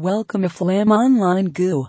Welcome to Flam Online Goo.